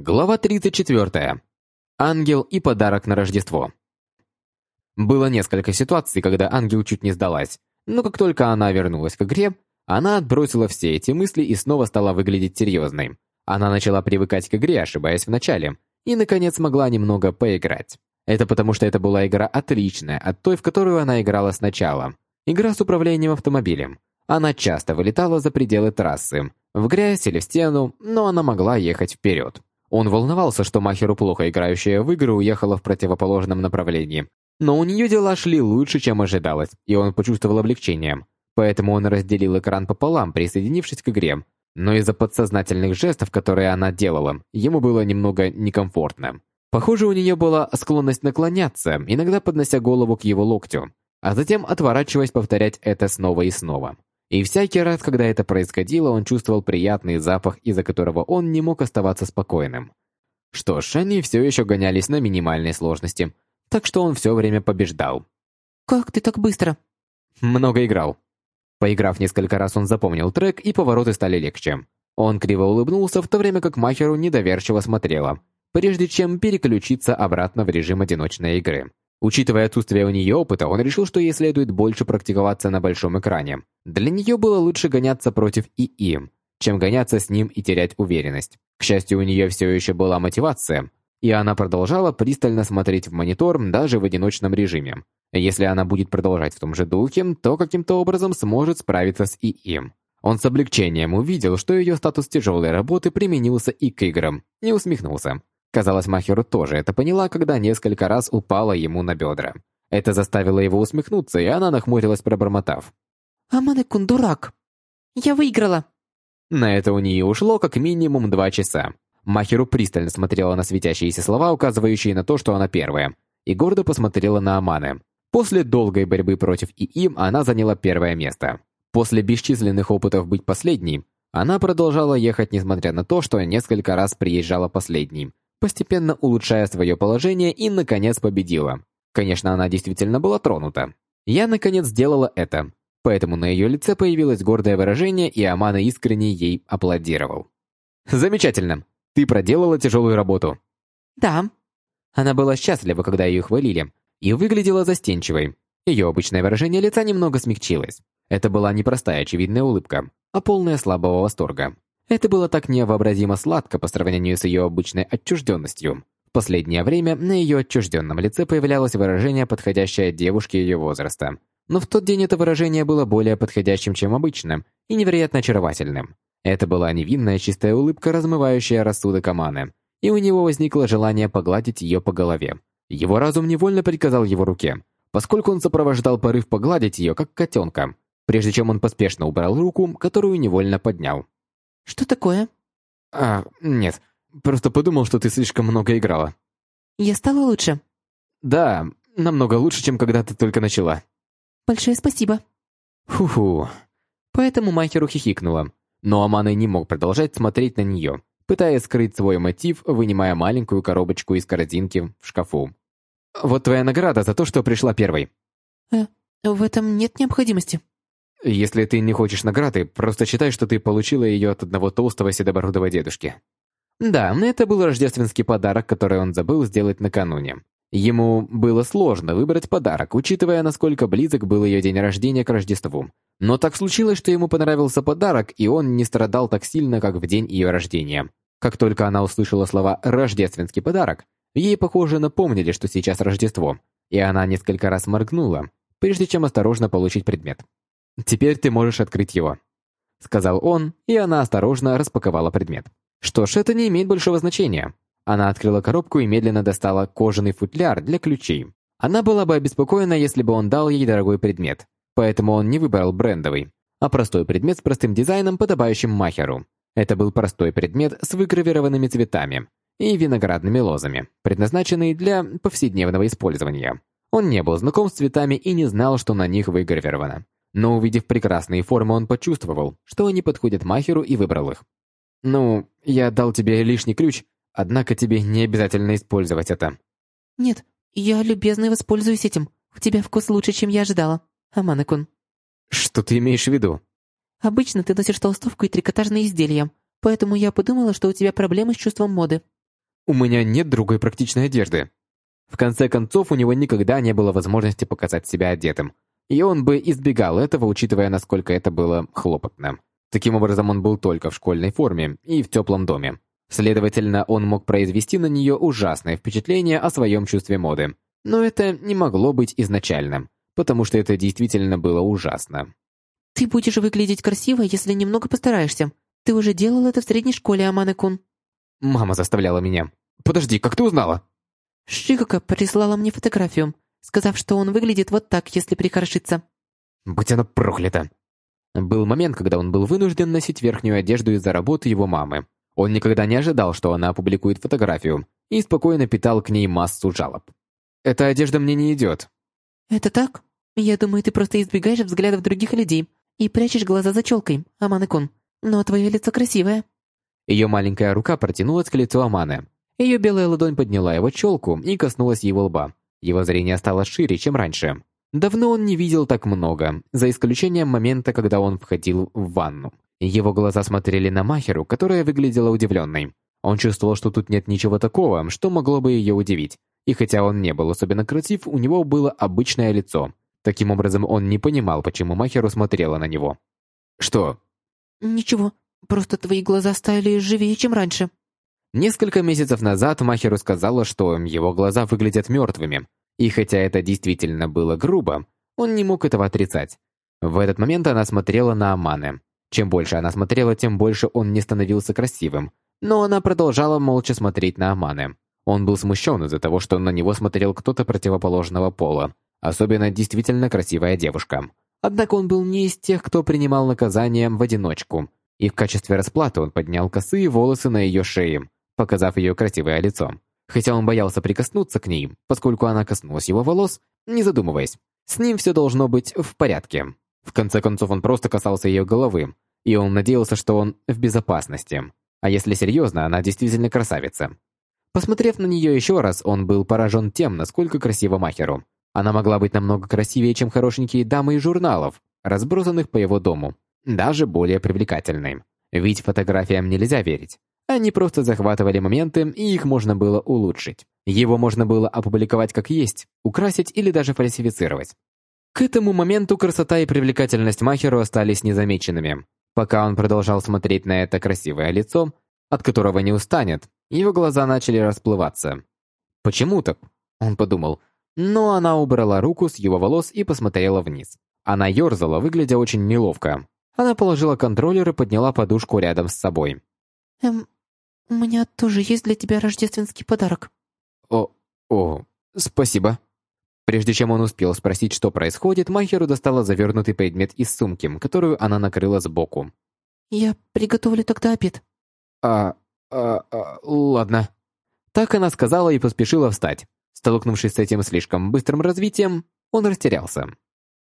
Глава 34. Ангел и подарок на Рождество. Было несколько ситуаций, когда ангел чуть не сдалась, но как только она вернулась к игре, она отбросила все эти мысли и снова стала выглядеть серьезной. Она начала привыкать к игре, ошибаясь в начале, и, наконец, смогла немного поиграть. Это потому, что это была игра отличная от той, в которую она играла сначала. Игра с управлением автомобилем. Она часто вылетала за пределы трассы, в грязь или в стену, но она могла ехать вперед. Он волновался, что Махеру, плохо играющая в игры, уехала в противоположном направлении. Но у нее дела шли лучше, чем ожидалось, и он почувствовал облегчение. Поэтому он разделил экран пополам, присоединившись к игре. Но из-за подсознательных жестов, которые она делала, ему было немного некомфортно. Похоже, у нее была склонность наклоняться, иногда поднося голову к его локтю, а затем отворачиваясь повторять это снова и снова. И всякий раз, когда это происходило, он чувствовал приятный запах, из-за которого он не мог оставаться спокойным. Что ж, они все еще гонялись на минимальной сложности, так что он все время побеждал. «Как ты так быстро?» Много играл. Поиграв несколько раз, он запомнил трек, и повороты стали легче. Он криво улыбнулся, в то время как Махеру недоверчиво смотрела, прежде чем переключиться обратно в режим одиночной игры. Учитывая отсутствие у нее опыта, он решил, что ей следует больше практиковаться на большом экране. Для нее было лучше гоняться против ИИ, чем гоняться с ним и терять уверенность. К счастью, у нее все еще была мотивация, и она продолжала пристально смотреть в монитор даже в одиночном режиме. Если она будет продолжать в том же духе, то каким-то образом сможет справиться с ИИ. Он с облегчением увидел, что ее статус тяжелой работы применился и к играм, и усмехнулся. Казалось, Махеру тоже это поняла, когда несколько раз упала ему на бедра. Это заставило его усмехнуться, и она нахмурилась, пробормотав. «Амане-кун дурак! Я выиграла!» На это у нее ушло как минимум два часа. Махеру пристально смотрела на светящиеся слова, указывающие на то, что она первая, и гордо посмотрела на Аманы. После долгой борьбы против ИИ она заняла первое место. После бесчисленных опытов быть последней, она продолжала ехать, несмотря на то, что несколько раз приезжала последней, постепенно улучшая свое положение и, наконец, победила. Конечно, она действительно была тронута. Я, наконец, сделала это, поэтому на ее лице появилось гордое выражение, и Амана искренне ей аплодировал. «Замечательно! Ты проделала тяжелую работу!» «Да». Она была счастлива, когда ее хвалили, и выглядела застенчивой. Ее обычное выражение лица немного смягчилось. Это была не простая очевидная улыбка, а полная слабого восторга. Это было так невообразимо сладко по сравнению с ее обычной отчужденностью. В последнее время на ее отчужденном лице появлялось выражение, подходящее девушке ее возраста. Но в тот день это выражение было более подходящим, чем обычно, и невероятно очаровательным. Это была невинная чистая улыбка, размывающая рассудок Аманы, и у него возникло желание погладить ее по голове. Его разум невольно приказал его руке, поскольку он сопровождал порыв погладить ее, как котенка, прежде чем он поспешно убрал руку, которую невольно поднял. Что такое? А, нет. Просто подумал, что ты слишком много играла. Я стала лучше? Да, намного лучше, чем когда ты только начала. Большое спасибо. Фу-фу. Поэтому Махеру хихикнула. Но Амана не мог продолжать смотреть на нее, пытаясь скрыть свой мотив, вынимая маленькую коробочку из корзинки в шкафу. «Вот твоя награда за то, что пришла первой». Э, в этом нет необходимости. Если ты не хочешь награды, просто считай, что ты получила ее от одного толстого седобородого дедушки. Да, это был рождественский подарок, который он забыл сделать накануне. Ему было сложно выбрать подарок, учитывая, насколько близок был ее день рождения к Рождеству. Но так случилось, что ему понравился подарок, и он не страдал так сильно, как в день ее рождения. Как только она услышала слова «рождественский подарок», ей, похоже, напомнили, что сейчас Рождество, и она несколько раз моргнула, прежде чем осторожно получить предмет. «Теперь ты можешь открыть его», — сказал он, и она осторожно распаковала предмет. Что ж, это не имеет большого значения. Она открыла коробку и медленно достала кожаный футляр для ключей. Она была бы обеспокоена, если бы он дал ей дорогой предмет, поэтому он не выбрал брендовый, а простой предмет с простым дизайном, подобающим махеру. Это был простой предмет с выгравированными цветами и виноградными лозами, предназначенный для повседневного использования. Он не был знаком с цветами и не знал, что на них выгравировано но увидев прекрасные формы, он почувствовал, что они подходят Махеру и выбрал их. «Ну, я дал тебе лишний ключ, однако тебе не обязательно использовать это». «Нет, я любезно воспользуюсь этим. У тебя вкус лучше, чем я ожидала, Аманекун». «Что ты имеешь в виду?» «Обычно ты носишь толстовку и трикотажные изделия, поэтому я подумала, что у тебя проблемы с чувством моды». У меня нет другой практичной одежды. В конце концов, у него никогда не было возможности показать себя одетым, и он бы избегал этого, учитывая, насколько это было хлопотно. Таким образом, он был только в школьной форме и в теплом доме. Следовательно, он мог произвести на нее ужасное впечатление о своем чувстве моды. Но это не могло быть изначальным, потому что это действительно было ужасно. «Ты будешь выглядеть красиво, если немного постараешься. Ты уже делал это в средней школе, Аманы-кун». Мама заставляла меня. «Подожди, как ты узнала?» Шикака прислала мне фотографию, сказав, что он выглядит вот так, если прихорошиться. Будь она проклята. Был момент, когда он был вынужден носить верхнюю одежду из-за работы его мамы. Он никогда не ожидал, что она опубликует фотографию, и спокойно питал к ней массу жалоб. «Эта одежда мне не идет». «Это так? Я думаю, ты просто избегаешь взглядов других людей и прячешь глаза за челкой, Аманы-кун. Но твое лицо красивое». Ее маленькая рука протянулась к лицу Аманы. Ее белая ладонь подняла его челку и коснулась его лба. Его зрение стало шире, чем раньше. Давно он не видел так много, за исключением момента, когда он входил в ванну. Его глаза смотрели на Махеру, которая выглядела удивленной. Он чувствовал, что тут нет ничего такого, что могло бы ее удивить. И хотя он не был особенно красив, у него было обычное лицо. Таким образом, он не понимал, почему Махеру смотрела на него. «Что?» «Ничего, просто твои глаза стали живее, чем раньше». Несколько месяцев назад Махеру сказала, что его глаза выглядят мертвыми, и хотя это действительно было грубо, он не мог этого отрицать. В этот момент она смотрела на Аманы. Чем больше она смотрела, тем больше он не становился красивым, но она продолжала молча смотреть на Аманы. Он был смущен из-за того, что на него смотрел кто-то противоположного пола, особенно действительно красивая девушка. Однако он был не из тех, кто принимал наказание в одиночку, и в качестве расплаты он поднял косые волосы на ее шее, показав ее красивое лицо. Хотя он боялся прикоснуться к ней, поскольку она коснулась его волос, не задумываясь. С ним все должно быть в порядке. В конце концов, он просто касался ее головы, и он надеялся, что он в безопасности. А если серьезно, она действительно красавица. Посмотрев на нее еще раз, он был поражен тем, насколько красива Махеру. Она могла быть намного красивее, чем хорошенькие дамы из журналов, разбросанных по его дому. Даже более привлекательной. Ведь фотографиям нельзя верить. Они просто захватывали моменты, и их можно было улучшить. Его можно было опубликовать как есть, украсить или даже фальсифицировать. К этому моменту красота и привлекательность Махеру остались незамеченными. Пока он продолжал смотреть на это красивое лицо, от которого не устанет, его глаза начали расплываться. «Почему так?» – он подумал. Но она убрала руку с его волос и посмотрела вниз. Она ерзала, выглядя очень неловко. Она положила контроллер и подняла подушку рядом с собой. «Эм, «У меня тоже есть для тебя рождественский подарок». «О, о, спасибо». Прежде чем он успел спросить, что происходит, Махеру достала завернутый предмет из сумки, которую она накрыла сбоку. «Я приготовлю тогда обед». «А, а, а, ладно». Так она сказала и поспешила встать. Столкнувшись с этим слишком быстрым развитием, он растерялся.